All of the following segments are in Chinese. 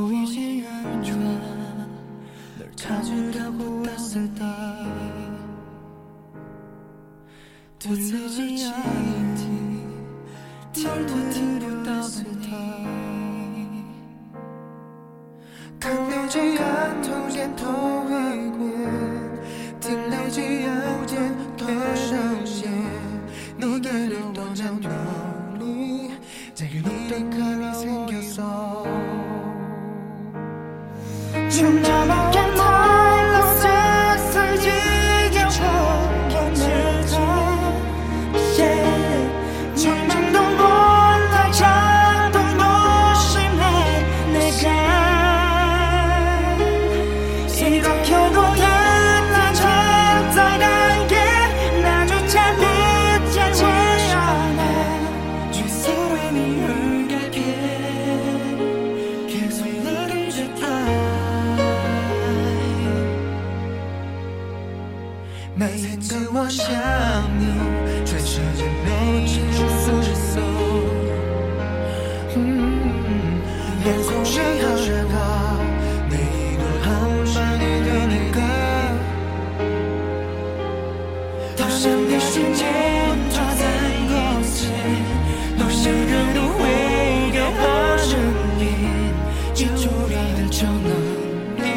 보이지 않아 널 찾으려고 왔을 때 들리지 않니 널 뒤로 떴을 때 강렬지 않던 게 from now 每一次我想你，全世界没有苏轼颂。嗯，连空是好人啊，每一个好吗？你的那个，多想你瞬间抓在眼前，多想让你回到好声音，就无比的就能你，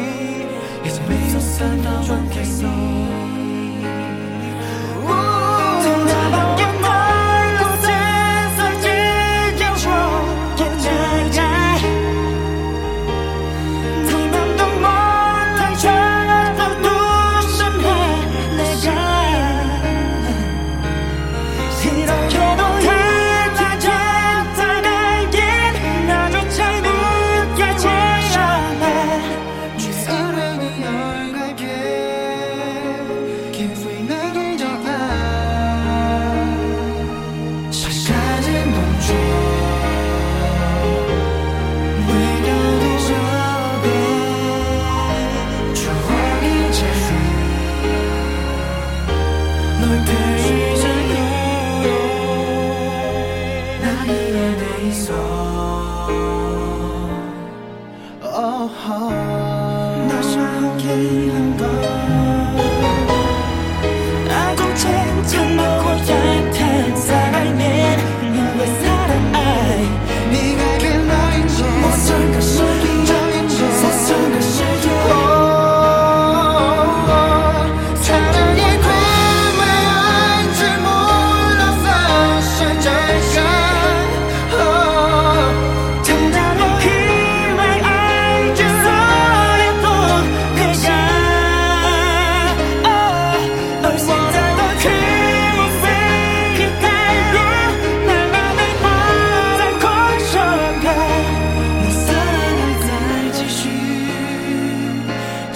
也从没有三道装给你。 있어 oh, oh. 나와 함께한 걸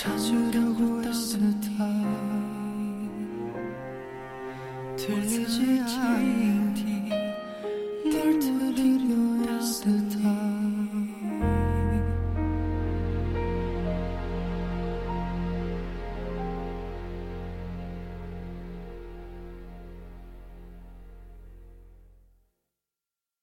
长久的